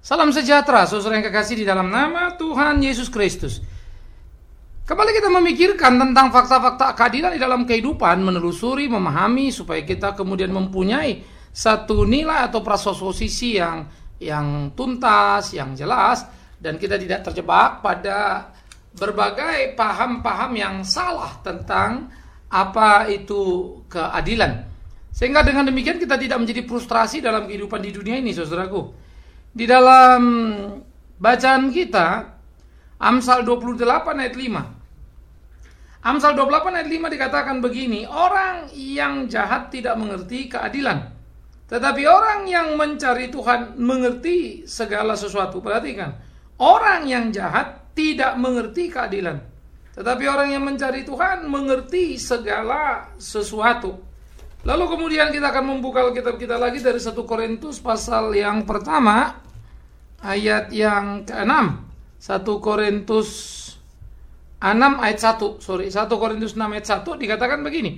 Salam sejahtera, saudara yang kekasih di dalam nama Tuhan Yesus Kristus. Kembali kita memikirkan tentang fakta-fakta keadilan di dalam kehidupan, menelusuri, memahami supaya kita kemudian mempunyai satu nilai atau prasosisi yang yang tuntas, yang jelas dan kita tidak terjebak pada berbagai paham-paham yang salah tentang apa itu keadilan. Sehingga dengan demikian kita tidak menjadi frustrasi dalam kehidupan di dunia ini, saudaraku. Di dalam bacaan kita Amsal 28 ayat 5. Amsal 28 ayat 5 dikatakan begini, orang yang jahat tidak mengerti keadilan. Tetapi orang yang mencari Tuhan mengerti segala sesuatu. Perhatikan, orang yang jahat tidak mengerti keadilan. Tetapi orang yang mencari Tuhan mengerti segala sesuatu. Lalu kemudian kita akan membuka kitab kita lagi dari 1 Korintus pasal yang pertama ayat yang ke-6. 1 Korintus 6 ayat 1. Sorry, 1 Korintus 6 ayat 1 dikatakan begini.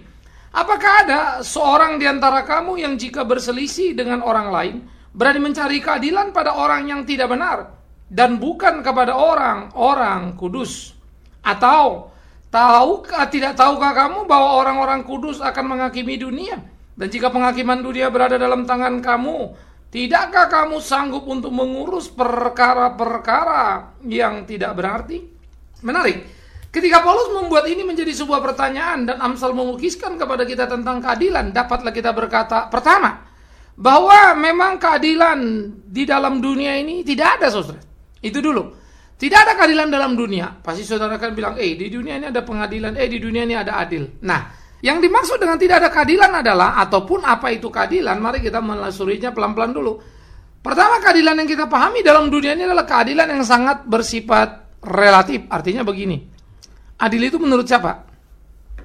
Apakah ada seorang di antara kamu yang jika berselisih dengan orang lain berani mencari keadilan pada orang yang tidak benar dan bukan kepada orang-orang kudus? Atau Tahukah tidak tahukah kamu bahwa orang-orang kudus akan menghakimi dunia? Dan jika penghakiman dunia berada dalam tangan kamu, tidakkah kamu sanggup untuk mengurus perkara-perkara yang tidak berarti? Menarik. Ketika Paulus membuat ini menjadi sebuah pertanyaan dan Amsal melukiskan kepada kita tentang keadilan, dapatlah kita berkata, pertama, bahwa memang keadilan di dalam dunia ini tidak ada, saudara. Itu dulu. Tidak ada keadilan dalam dunia. Pasti saudara akan bilang, eh di dunia ini ada pengadilan, eh di dunia ini ada adil. Nah, yang dimaksud dengan tidak ada keadilan adalah, ataupun apa itu keadilan, mari kita menelusurinya pelan-pelan dulu. Pertama keadilan yang kita pahami dalam dunia ini adalah keadilan yang sangat bersifat relatif. Artinya begini, adil itu menurut siapa?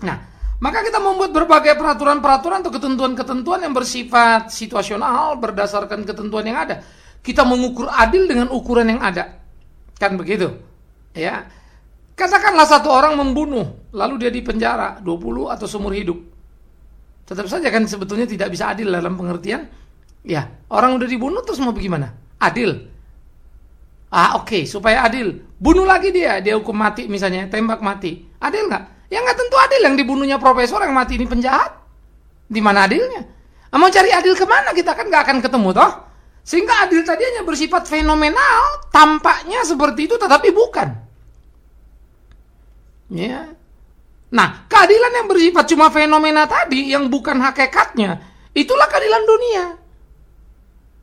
Nah, maka kita membuat berbagai peraturan-peraturan atau ketentuan-ketentuan yang bersifat situasional berdasarkan ketentuan yang ada. Kita mengukur adil dengan ukuran yang ada. Kan begitu. Ya. Katakanlah satu orang membunuh, lalu dia dipenjara 20 atau seumur hidup. Tetap saja kan sebetulnya tidak bisa adil dalam pengertian. Ya, orang udah dibunuh terus mau bagaimana? Adil. Ah oke, okay, supaya adil. Bunuh lagi dia, dia hukum mati misalnya, tembak mati. Adil nggak? Ya nggak tentu adil yang dibunuhnya profesor yang mati ini penjahat. Di mana adilnya? Ah, mau cari adil ke mana kita kan nggak akan ketemu toh? Sehingga adil tadi hanya bersifat fenomenal, tampaknya seperti itu tetapi bukan. Ya. Nah, keadilan yang bersifat cuma fenomena tadi yang bukan hakikatnya, itulah keadilan dunia.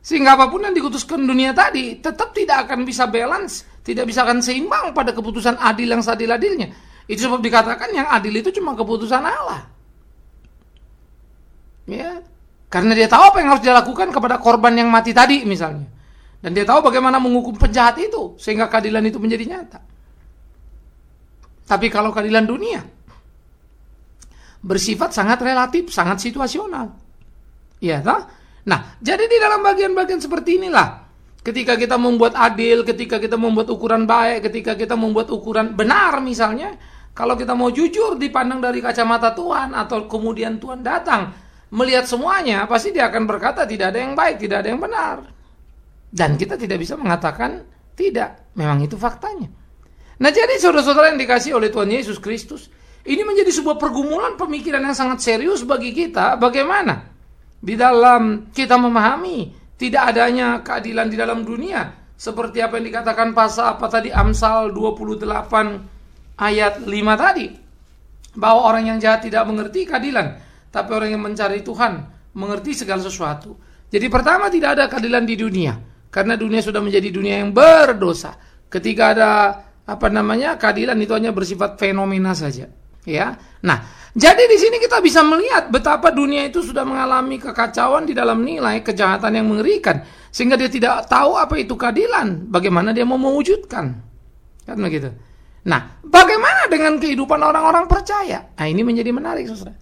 Sehingga apa pun yang dikutuskan dunia tadi tetap tidak akan bisa balance, tidak bisa akan seimbang pada keputusan adil yang seadil-adilnya. Itu sebab dikatakan yang adil itu cuma keputusan Allah. Ya. Karena dia tahu apa yang harus dia lakukan kepada korban yang mati tadi misalnya. Dan dia tahu bagaimana menghukum penjahat itu sehingga keadilan itu menjadi nyata. Tapi kalau keadilan dunia bersifat sangat relatif, sangat situasional. Iya toh? Nah, jadi di dalam bagian-bagian seperti inilah ketika kita membuat adil, ketika kita membuat ukuran baik, ketika kita membuat ukuran benar misalnya, kalau kita mau jujur dipandang dari kacamata Tuhan atau kemudian Tuhan datang melihat semuanya, pasti dia akan berkata tidak ada yang baik, tidak ada yang benar. Dan kita tidak bisa mengatakan tidak. Memang itu faktanya. Nah jadi saudara-saudara yang dikasih oleh Tuhan Yesus Kristus, ini menjadi sebuah pergumulan pemikiran yang sangat serius bagi kita. Bagaimana? Di dalam kita memahami tidak adanya keadilan di dalam dunia. Seperti apa yang dikatakan pasal apa tadi Amsal 28 ayat 5 tadi. Bahwa orang yang jahat tidak mengerti keadilan tapi orang yang mencari Tuhan mengerti segala sesuatu. Jadi pertama tidak ada keadilan di dunia karena dunia sudah menjadi dunia yang berdosa. Ketika ada apa namanya keadilan itu hanya bersifat fenomena saja, ya. Nah, jadi di sini kita bisa melihat betapa dunia itu sudah mengalami kekacauan di dalam nilai kejahatan yang mengerikan sehingga dia tidak tahu apa itu keadilan, bagaimana dia mau mewujudkan. Kan begitu. Nah, bagaimana dengan kehidupan orang-orang percaya? Nah, ini menjadi menarik, Saudara.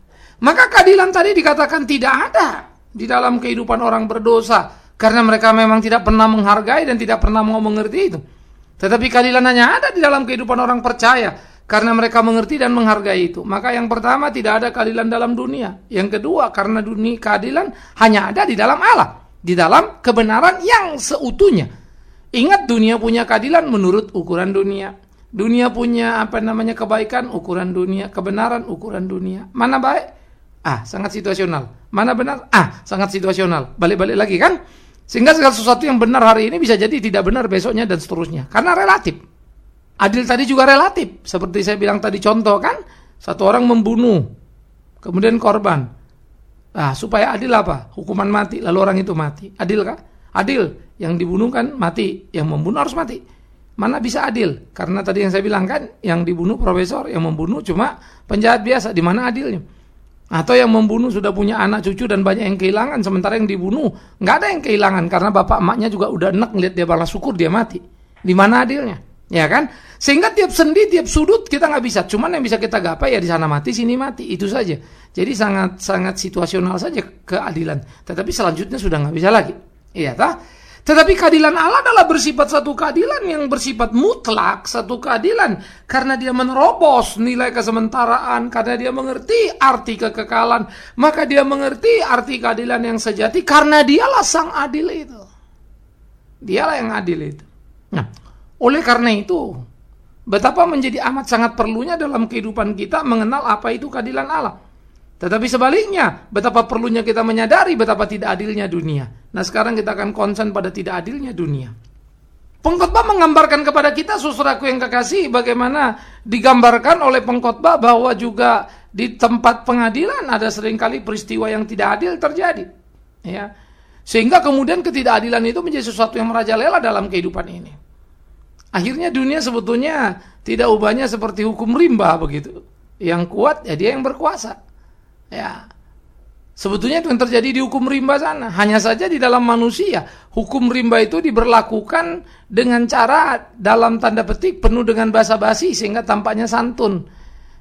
Maka keadilan tadi dikatakan tidak ada di dalam kehidupan orang berdosa karena mereka memang tidak pernah menghargai dan tidak pernah mau mengerti itu. Tetapi keadilan hanya ada di dalam kehidupan orang percaya karena mereka mengerti dan menghargai itu. Maka yang pertama tidak ada keadilan dalam dunia. Yang kedua karena dunia keadilan hanya ada di dalam Allah, di dalam kebenaran yang seutuhnya. Ingat dunia punya keadilan menurut ukuran dunia. Dunia punya apa namanya kebaikan ukuran dunia, kebenaran ukuran dunia. Mana baik? Ah, sangat situasional. Mana benar? Ah, sangat situasional. Balik-balik lagi kan? Sehingga segala sesuatu yang benar hari ini bisa jadi tidak benar besoknya dan seterusnya. Karena relatif. Adil tadi juga relatif. Seperti saya bilang tadi contoh kan? Satu orang membunuh. Kemudian korban. Nah, supaya adil apa? Hukuman mati. Lalu orang itu mati. Adil kah? Adil. Yang dibunuh kan mati, yang membunuh harus mati. Mana bisa adil? Karena tadi yang saya bilang kan, yang dibunuh profesor, yang membunuh cuma penjahat biasa. Di mana adilnya? Atau yang membunuh sudah punya anak cucu dan banyak yang kehilangan, sementara yang dibunuh nggak ada yang kehilangan karena bapak emaknya juga udah enak ngeliat dia balas syukur dia mati. Di mana adilnya? Ya kan? Sehingga tiap sendi, tiap sudut kita nggak bisa. Cuman yang bisa kita gapai ya di sana mati, sini mati. Itu saja. Jadi sangat sangat situasional saja keadilan. Tetapi selanjutnya sudah nggak bisa lagi. Iya tak? Tetapi keadilan Allah adalah bersifat satu keadilan yang bersifat mutlak, satu keadilan karena dia menerobos nilai kesementaraan, karena dia mengerti arti kekekalan, maka dia mengerti arti keadilan yang sejati karena dialah sang adil itu. Dialah yang adil itu. Nah, oleh karena itu, betapa menjadi amat sangat perlunya dalam kehidupan kita mengenal apa itu keadilan Allah. Tetapi sebaliknya, betapa perlunya kita menyadari betapa tidak adilnya dunia. Nah sekarang kita akan konsen pada tidak adilnya dunia. Pengkhotbah menggambarkan kepada kita, susuraku yang kekasih, bagaimana digambarkan oleh pengkhotbah bahwa juga di tempat pengadilan ada sering kali peristiwa yang tidak adil terjadi. Ya. Sehingga kemudian ketidakadilan itu menjadi sesuatu yang merajalela dalam kehidupan ini. Akhirnya dunia sebetulnya tidak ubahnya seperti hukum rimba begitu. Yang kuat ya dia yang berkuasa. Ya. Sebetulnya itu yang terjadi di hukum rimba sana. Hanya saja di dalam manusia, hukum rimba itu diberlakukan dengan cara dalam tanda petik penuh dengan basa-basi sehingga tampaknya santun.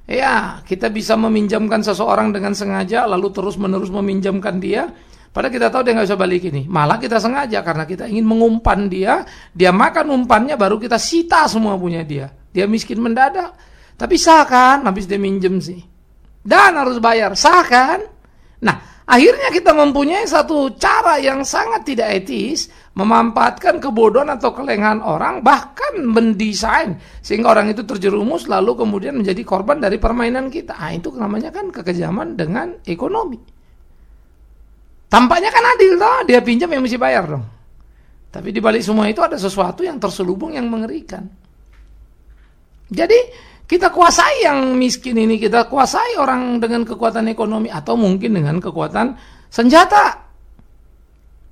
Ya, kita bisa meminjamkan seseorang dengan sengaja lalu terus-menerus meminjamkan dia. Padahal kita tahu dia nggak bisa balik ini. Malah kita sengaja karena kita ingin mengumpan dia, dia makan umpannya baru kita sita semua punya dia. Dia miskin mendadak. Tapi sah kan habis dia minjem sih dan harus bayar. Sah kan? Nah, akhirnya kita mempunyai satu cara yang sangat tidak etis memanfaatkan kebodohan atau kelengahan orang bahkan mendesain sehingga orang itu terjerumus lalu kemudian menjadi korban dari permainan kita. Nah, itu namanya kan kekejaman dengan ekonomi. Tampaknya kan adil toh, dia pinjam yang mesti bayar dong. Tapi di balik semua itu ada sesuatu yang terselubung yang mengerikan. Jadi kita kuasai yang miskin ini, kita kuasai orang dengan kekuatan ekonomi atau mungkin dengan kekuatan senjata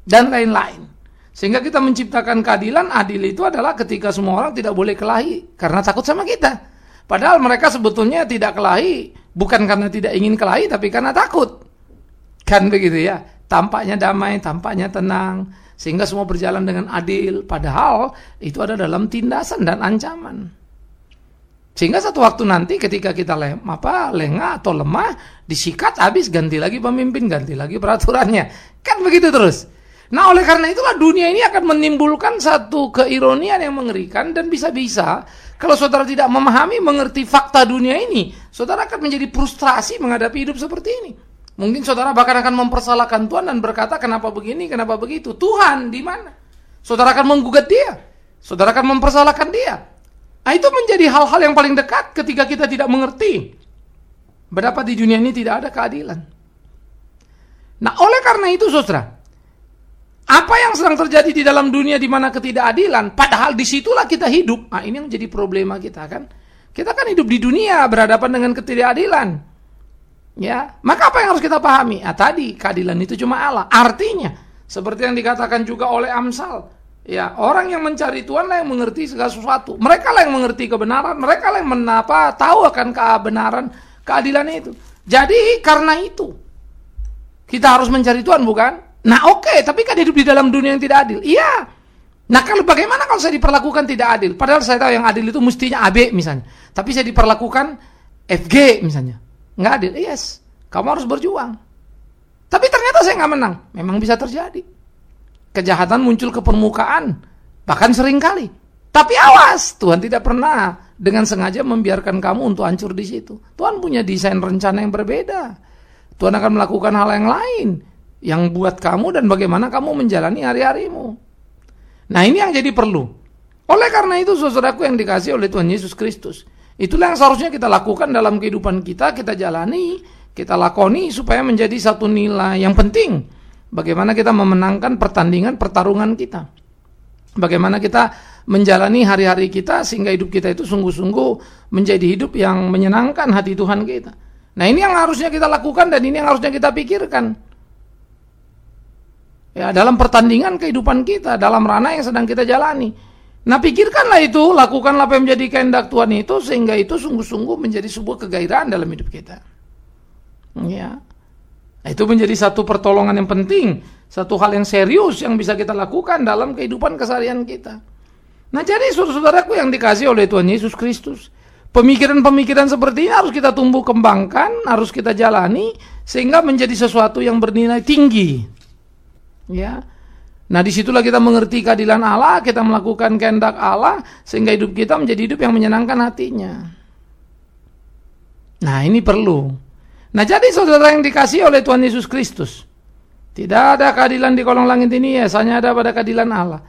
dan lain-lain. Sehingga kita menciptakan keadilan, adil itu adalah ketika semua orang tidak boleh kelahi karena takut sama kita. Padahal mereka sebetulnya tidak kelahi bukan karena tidak ingin kelahi tapi karena takut. Kan begitu ya. Tampaknya damai, tampaknya tenang sehingga semua berjalan dengan adil padahal itu ada dalam tindasan dan ancaman. Sehingga satu waktu nanti ketika kita lem, apa lengah atau lemah, disikat habis ganti lagi pemimpin, ganti lagi peraturannya. Kan begitu terus. Nah, oleh karena itulah dunia ini akan menimbulkan satu keironian yang mengerikan dan bisa-bisa kalau saudara tidak memahami, mengerti fakta dunia ini, saudara akan menjadi frustrasi menghadapi hidup seperti ini. Mungkin saudara bahkan akan mempersalahkan Tuhan dan berkata, "Kenapa begini? Kenapa begitu?" Tuhan di mana? Saudara akan menggugat dia. Saudara akan mempersalahkan dia. Nah, itu menjadi hal-hal yang paling dekat ketika kita tidak mengerti betapa di dunia ini tidak ada keadilan. Nah, oleh karena itu, saudara, apa yang sedang terjadi di dalam dunia di mana ketidakadilan, padahal di situlah kita hidup. Nah, ini yang menjadi problema kita kan. Kita kan hidup di dunia berhadapan dengan ketidakadilan. Ya, maka apa yang harus kita pahami? Ah, tadi keadilan itu cuma Allah. Artinya, seperti yang dikatakan juga oleh Amsal, Ya, orang yang mencari Tuhan lah yang mengerti segala sesuatu. Mereka lah yang mengerti kebenaran, mereka lah yang menapa tahu akan kebenaran, keadilan itu. Jadi karena itu kita harus mencari Tuhan bukan? Nah oke, okay, tapi kan hidup di dalam dunia yang tidak adil. Iya. Nah kalau bagaimana kalau saya diperlakukan tidak adil? Padahal saya tahu yang adil itu mestinya AB misalnya. Tapi saya diperlakukan FG misalnya. Nggak adil. Yes, kamu harus berjuang. Tapi ternyata saya nggak menang. Memang bisa terjadi kejahatan muncul ke permukaan, bahkan sering kali. Tapi awas, Tuhan tidak pernah dengan sengaja membiarkan kamu untuk hancur di situ. Tuhan punya desain rencana yang berbeda. Tuhan akan melakukan hal yang lain yang buat kamu dan bagaimana kamu menjalani hari-harimu. Nah ini yang jadi perlu. Oleh karena itu saudaraku yang dikasih oleh Tuhan Yesus Kristus. Itulah yang seharusnya kita lakukan dalam kehidupan kita, kita jalani, kita lakoni supaya menjadi satu nilai yang penting. Bagaimana kita memenangkan pertandingan, pertarungan kita. Bagaimana kita menjalani hari-hari kita sehingga hidup kita itu sungguh-sungguh menjadi hidup yang menyenangkan hati Tuhan kita. Nah ini yang harusnya kita lakukan dan ini yang harusnya kita pikirkan. Ya, dalam pertandingan kehidupan kita, dalam ranah yang sedang kita jalani. Nah pikirkanlah itu, lakukanlah apa yang menjadi kehendak Tuhan itu sehingga itu sungguh-sungguh menjadi sebuah kegairahan dalam hidup kita. Ya. Nah, itu menjadi satu pertolongan yang penting, satu hal yang serius yang bisa kita lakukan dalam kehidupan keseharian kita. Nah jadi saudara-saudaraku yang dikasih oleh Tuhan Yesus Kristus, pemikiran-pemikiran seperti ini harus kita tumbuh kembangkan, harus kita jalani sehingga menjadi sesuatu yang bernilai tinggi. Ya, Nah di situlah kita mengerti keadilan Allah, kita melakukan kehendak Allah, sehingga hidup kita menjadi hidup yang menyenangkan hatinya. Nah ini perlu. Nah jadi saudara yang dikasih oleh Tuhan Yesus Kristus, tidak ada keadilan di kolong langit ini, ya, hanya ada pada keadilan Allah.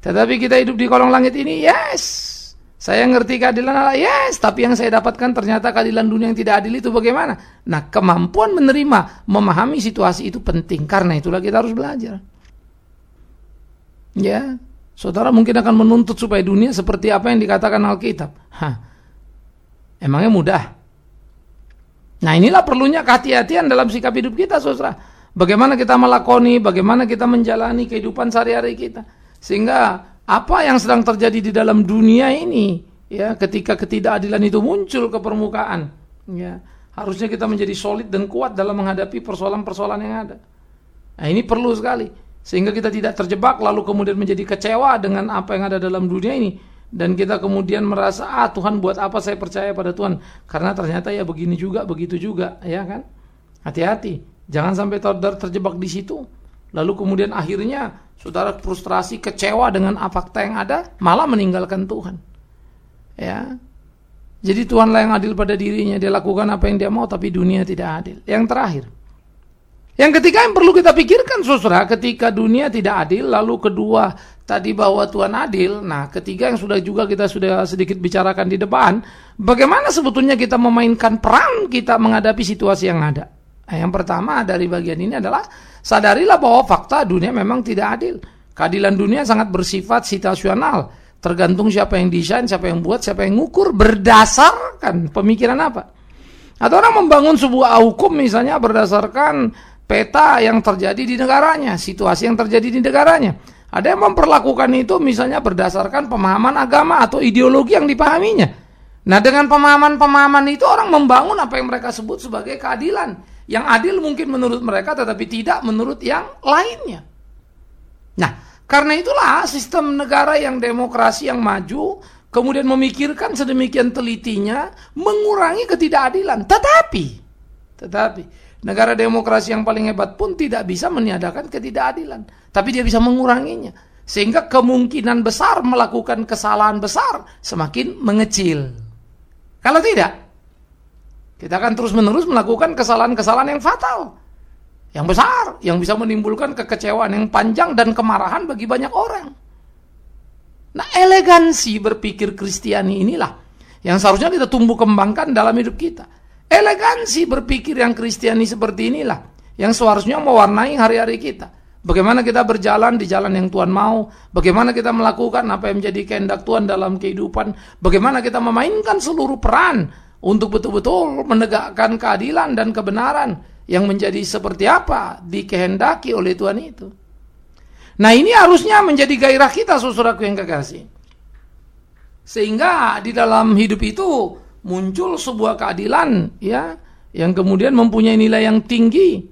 Tetapi kita hidup di kolong langit ini, yes. Saya ngerti keadilan Allah, yes. Tapi yang saya dapatkan ternyata keadilan dunia yang tidak adil itu bagaimana? Nah kemampuan menerima, memahami situasi itu penting. Karena itulah kita harus belajar. Ya, saudara mungkin akan menuntut supaya dunia seperti apa yang dikatakan Alkitab. Hah, emangnya mudah? Nah inilah perlunya kehati-hatian dalam sikap hidup kita saudara. Bagaimana kita melakoni, bagaimana kita menjalani kehidupan sehari-hari kita. Sehingga apa yang sedang terjadi di dalam dunia ini, ya ketika ketidakadilan itu muncul ke permukaan, ya harusnya kita menjadi solid dan kuat dalam menghadapi persoalan-persoalan yang ada. Nah ini perlu sekali. Sehingga kita tidak terjebak lalu kemudian menjadi kecewa dengan apa yang ada dalam dunia ini. Dan kita kemudian merasa, ah Tuhan buat apa saya percaya pada Tuhan. Karena ternyata ya begini juga, begitu juga. ya kan? Hati-hati. Jangan sampai terjebak di situ. Lalu kemudian akhirnya saudara frustrasi, kecewa dengan apa fakta yang ada, malah meninggalkan Tuhan. Ya, jadi Tuhanlah yang adil pada dirinya, dia lakukan apa yang dia mau, tapi dunia tidak adil. Yang terakhir, yang ketiga yang perlu kita pikirkan saudara ketika dunia tidak adil lalu kedua tadi bahwa Tuhan adil. Nah, ketiga yang sudah juga kita sudah sedikit bicarakan di depan, bagaimana sebetulnya kita memainkan peran kita menghadapi situasi yang ada. Nah, yang pertama dari bagian ini adalah sadarilah bahwa fakta dunia memang tidak adil. Keadilan dunia sangat bersifat situasional, tergantung siapa yang desain, siapa yang buat, siapa yang ngukur berdasarkan pemikiran apa. Atau orang membangun sebuah hukum misalnya berdasarkan peta yang terjadi di negaranya, situasi yang terjadi di negaranya. Ada yang memperlakukan itu misalnya berdasarkan pemahaman agama atau ideologi yang dipahaminya. Nah dengan pemahaman-pemahaman itu orang membangun apa yang mereka sebut sebagai keadilan. Yang adil mungkin menurut mereka tetapi tidak menurut yang lainnya. Nah karena itulah sistem negara yang demokrasi yang maju kemudian memikirkan sedemikian telitinya mengurangi ketidakadilan. Tetapi, tetapi Negara demokrasi yang paling hebat pun tidak bisa meniadakan ketidakadilan. Tapi dia bisa menguranginya. Sehingga kemungkinan besar melakukan kesalahan besar semakin mengecil. Kalau tidak, kita akan terus-menerus melakukan kesalahan-kesalahan yang fatal. Yang besar, yang bisa menimbulkan kekecewaan yang panjang dan kemarahan bagi banyak orang. Nah, elegansi berpikir Kristiani inilah yang seharusnya kita tumbuh kembangkan dalam hidup kita. Elegansi berpikir yang kristiani seperti inilah yang seharusnya mewarnai hari-hari kita. Bagaimana kita berjalan di jalan yang Tuhan mau, bagaimana kita melakukan apa yang menjadi kehendak Tuhan dalam kehidupan, bagaimana kita memainkan seluruh peran untuk betul-betul menegakkan keadilan dan kebenaran yang menjadi seperti apa dikehendaki oleh Tuhan itu. Nah ini harusnya menjadi gairah kita saudaraku yang kekasih. Sehingga di dalam hidup itu muncul sebuah keadilan ya yang kemudian mempunyai nilai yang tinggi.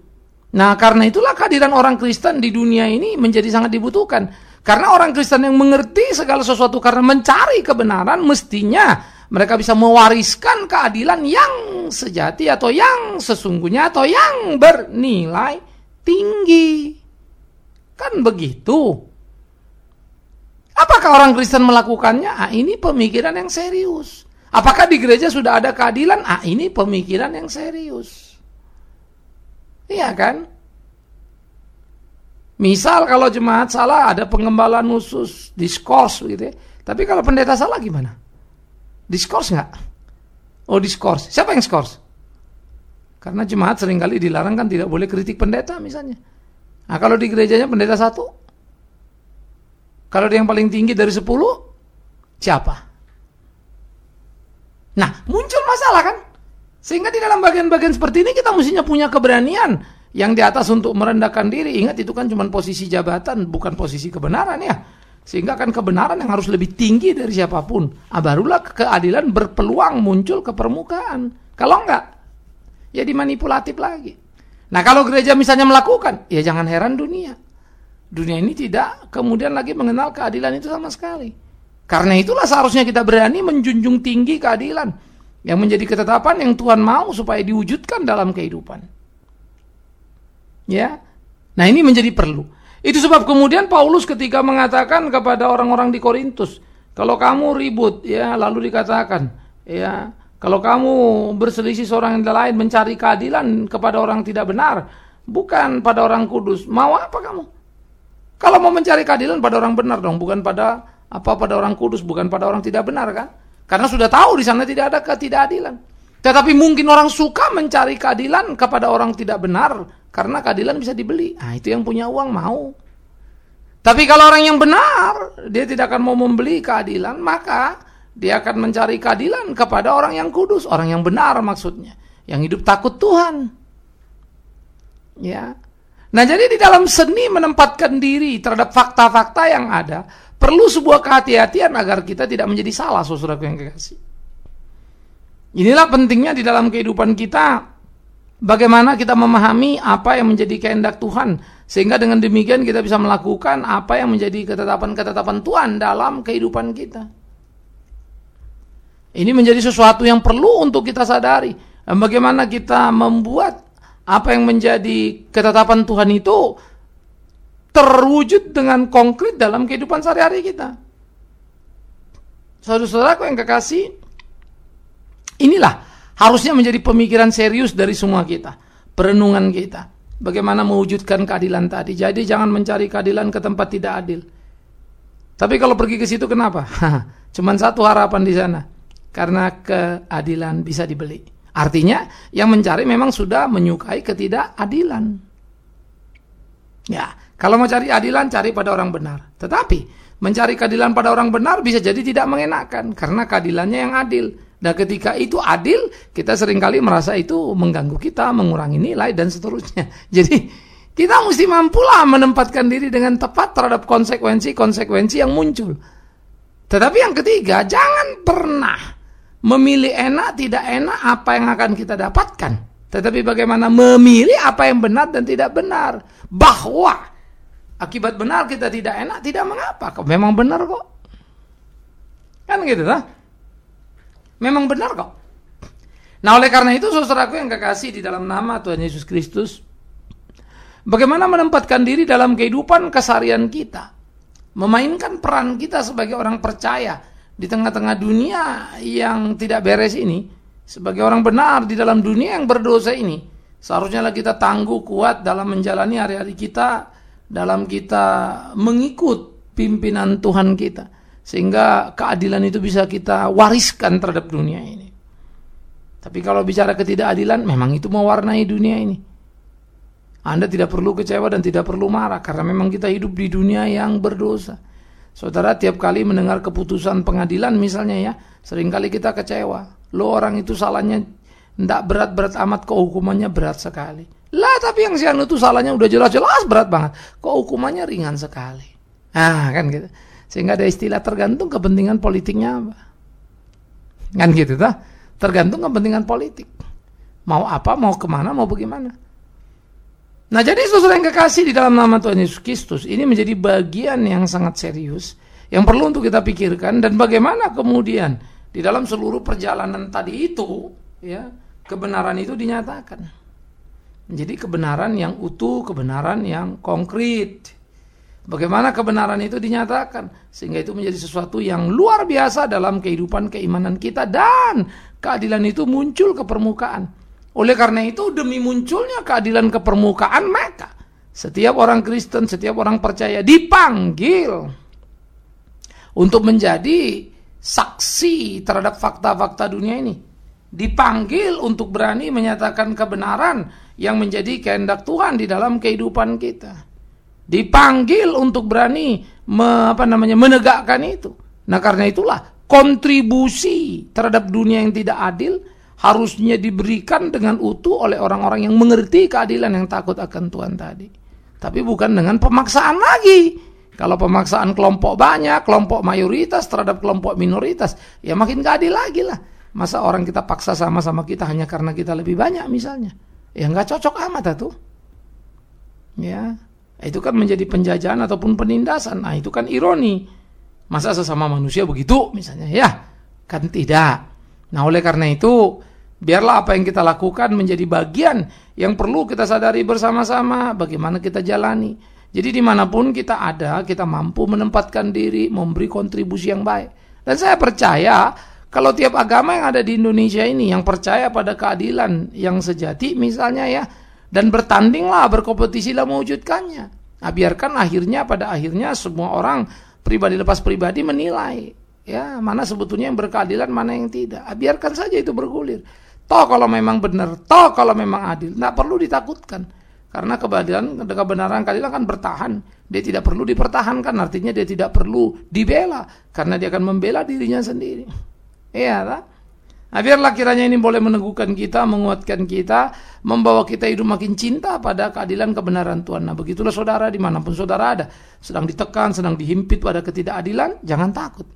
Nah, karena itulah kehadiran orang Kristen di dunia ini menjadi sangat dibutuhkan. Karena orang Kristen yang mengerti segala sesuatu karena mencari kebenaran mestinya mereka bisa mewariskan keadilan yang sejati atau yang sesungguhnya atau yang bernilai tinggi. Kan begitu. Apakah orang Kristen melakukannya? Ah, ini pemikiran yang serius. Apakah di gereja sudah ada keadilan? Ah, ini pemikiran yang serius. Iya kan? Misal kalau jemaat salah ada pengembalaan khusus, diskors gitu ya. Tapi kalau pendeta salah gimana? Diskors nggak? Oh diskors. Siapa yang skors? Karena jemaat sering kali dilarang kan tidak boleh kritik pendeta misalnya. Nah kalau di gerejanya pendeta satu, kalau dia yang paling tinggi dari sepuluh, siapa? Nah muncul masalah kan? Sehingga di dalam bagian-bagian seperti ini kita mestinya punya keberanian yang di atas untuk merendahkan diri. Ingat itu kan cuma posisi jabatan, bukan posisi kebenaran ya. Sehingga kan kebenaran yang harus lebih tinggi dari siapa pun. Ah, barulah keadilan berpeluang muncul ke permukaan. Kalau enggak, ya dimanipulatif lagi. Nah kalau gereja misalnya melakukan, ya jangan heran dunia. Dunia ini tidak kemudian lagi mengenal keadilan itu sama sekali. Karena itulah seharusnya kita berani menjunjung tinggi keadilan. Yang menjadi ketetapan yang Tuhan mau supaya diwujudkan dalam kehidupan. Ya. Nah ini menjadi perlu. Itu sebab kemudian Paulus ketika mengatakan kepada orang-orang di Korintus, kalau kamu ribut ya lalu dikatakan ya kalau kamu berselisih seorang yang lain mencari keadilan kepada orang tidak benar, bukan pada orang kudus, mau apa kamu? Kalau mau mencari keadilan pada orang benar dong, bukan pada apa pada orang kudus, bukan pada orang tidak benar kan? Karena sudah tahu di sana tidak ada ketidakadilan. Tetapi mungkin orang suka mencari keadilan kepada orang tidak benar karena keadilan bisa dibeli. Nah, itu yang punya uang mau. Tapi kalau orang yang benar, dia tidak akan mau membeli keadilan, maka dia akan mencari keadilan kepada orang yang kudus, orang yang benar maksudnya, yang hidup takut Tuhan. Ya. Nah, jadi di dalam seni menempatkan diri terhadap fakta-fakta yang ada, perlu sebuah kehati-hatian agar kita tidak menjadi salah, saudaraku yang kekasih. Inilah pentingnya di dalam kehidupan kita bagaimana kita memahami apa yang menjadi kehendak Tuhan sehingga dengan demikian kita bisa melakukan apa yang menjadi ketetapan-ketetapan Tuhan dalam kehidupan kita. Ini menjadi sesuatu yang perlu untuk kita sadari. Bagaimana kita membuat apa yang menjadi ketetapan Tuhan itu terwujud dengan konkret dalam kehidupan sehari-hari kita. Saudara-saudaraku yang kekasih, inilah harusnya menjadi pemikiran serius dari semua kita, perenungan kita. Bagaimana mewujudkan keadilan tadi. Jadi jangan mencari keadilan ke tempat tidak adil. Tapi kalau pergi ke situ kenapa? Cuman satu harapan di sana. Karena keadilan bisa dibeli. Artinya yang mencari memang sudah menyukai ketidakadilan. Ya, kalau mau cari adilan cari pada orang benar. Tetapi mencari keadilan pada orang benar bisa jadi tidak mengenakan karena keadilannya yang adil. Nah ketika itu adil, kita sering kali merasa itu mengganggu kita, mengurangi nilai dan seterusnya. Jadi kita mesti mampulah menempatkan diri dengan tepat terhadap konsekuensi-konsekuensi yang muncul. Tetapi yang ketiga, jangan pernah memilih enak tidak enak apa yang akan kita dapatkan. Tetapi bagaimana memilih apa yang benar dan tidak benar. Bahwa akibat benar kita tidak enak tidak mengapa. Memang benar kok. Kan gitu lah. Memang benar kok. Nah oleh karena itu saudaraku yang kekasih di dalam nama Tuhan Yesus Kristus. Bagaimana menempatkan diri dalam kehidupan kesarian kita. Memainkan peran kita sebagai orang percaya di tengah-tengah dunia yang tidak beres ini. Sebagai orang benar di dalam dunia yang berdosa ini. Seharusnya kita tangguh kuat dalam menjalani hari-hari kita. Dalam kita mengikut pimpinan Tuhan kita sehingga keadilan itu bisa kita wariskan terhadap dunia ini. Tapi kalau bicara ketidakadilan, memang itu mewarnai dunia ini. Anda tidak perlu kecewa dan tidak perlu marah karena memang kita hidup di dunia yang berdosa. Saudara tiap kali mendengar keputusan pengadilan misalnya ya, sering kali kita kecewa. Lo orang itu salahnya tidak berat-berat amat kok hukumannya berat sekali. Lah tapi yang si anu itu salahnya udah jelas-jelas berat banget. Kok hukumannya ringan sekali. Ah kan gitu. Sehingga ada istilah tergantung kepentingan politiknya apa. Kan gitu tak? Tergantung kepentingan politik. Mau apa, mau ke mana, mau bagaimana. Nah jadi saudara yang kekasih di dalam nama Tuhan Yesus Kristus ini menjadi bagian yang sangat serius yang perlu untuk kita pikirkan dan bagaimana kemudian di dalam seluruh perjalanan tadi itu ya kebenaran itu dinyatakan menjadi kebenaran yang utuh kebenaran yang konkret Bagaimana kebenaran itu dinyatakan sehingga itu menjadi sesuatu yang luar biasa dalam kehidupan keimanan kita dan keadilan itu muncul ke permukaan. Oleh karena itu demi munculnya keadilan ke permukaan maka Setiap orang Kristen, setiap orang percaya dipanggil untuk menjadi saksi terhadap fakta-fakta dunia ini. Dipanggil untuk berani menyatakan kebenaran yang menjadi kehendak Tuhan di dalam kehidupan kita. Dipanggil untuk berani me, apa namanya menegakkan itu. Nah, karena itulah kontribusi terhadap dunia yang tidak adil harusnya diberikan dengan utuh oleh orang-orang yang mengerti keadilan yang takut akan Tuhan tadi. Tapi bukan dengan pemaksaan lagi. Kalau pemaksaan kelompok banyak, kelompok mayoritas terhadap kelompok minoritas, ya makin gak adil lagi lah. Masa orang kita paksa sama-sama kita hanya karena kita lebih banyak misalnya. Ya nggak cocok amat tuh. Ya, itu kan menjadi penjajahan ataupun penindasan. Nah, itu kan ironi. Masa sesama manusia begitu misalnya? Ya, kan tidak. Nah, oleh karena itu, biarlah apa yang kita lakukan menjadi bagian yang perlu kita sadari bersama-sama bagaimana kita jalani. Jadi di mana pun kita ada, kita mampu menempatkan diri, memberi kontribusi yang baik. Dan saya percaya kalau tiap agama yang ada di Indonesia ini yang percaya pada keadilan yang sejati misalnya ya, dan bertandinglah, berkompetisilah mewujudkannya. Nah, biarkan akhirnya pada akhirnya semua orang pribadi lepas pribadi menilai ya mana sebetulnya yang berkeadilan mana yang tidak. Ah, biarkan saja itu bergulir. Toh kalau memang benar toh kalau memang adil tidak perlu ditakutkan. Karena keadilan kebenaran keadilan kan bertahan. Dia tidak perlu dipertahankan artinya dia tidak perlu dibela. Karena dia akan membela dirinya sendiri iya tak? Nah, biarlah kiranya ini boleh meneguhkan kita, menguatkan kita, membawa kita hidup makin cinta pada keadilan kebenaran Tuhan. Nah, begitulah saudara di mana pun saudara ada, sedang ditekan, sedang dihimpit pada ketidakadilan, jangan takut.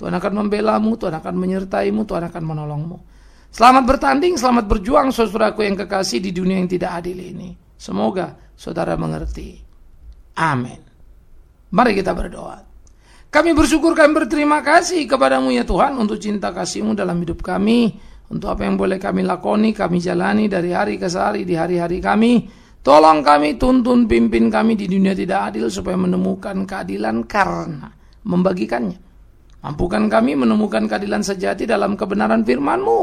Tuhan akan membelamu, Tuhan akan menyertaimu, Tuhan akan menolongmu. Selamat bertanding, selamat berjuang saudaraku yang kekasih di dunia yang tidak adil ini. Semoga saudara mengerti. Amin. Mari kita berdoa. Kami bersyukur kami berterima kasih kepadamu ya Tuhan untuk cinta kasihmu dalam hidup kami. Untuk apa yang boleh kami lakoni, kami jalani dari hari ke hari di hari-hari kami. Tolong kami, tuntun, pimpin kami di dunia tidak adil supaya menemukan keadilan karena membagikannya. Mampukan kami menemukan keadilan sejati dalam kebenaran firman-Mu.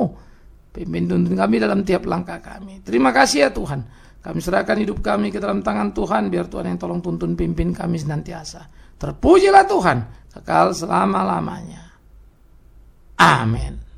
Pimpin tuntun kami dalam tiap langkah kami. Terima kasih ya Tuhan. Kami serahkan hidup kami ke dalam tangan Tuhan. Biar Tuhan yang tolong tuntun pimpin kami senantiasa. Terpujilah Tuhan kekal selama-lamanya. Amin.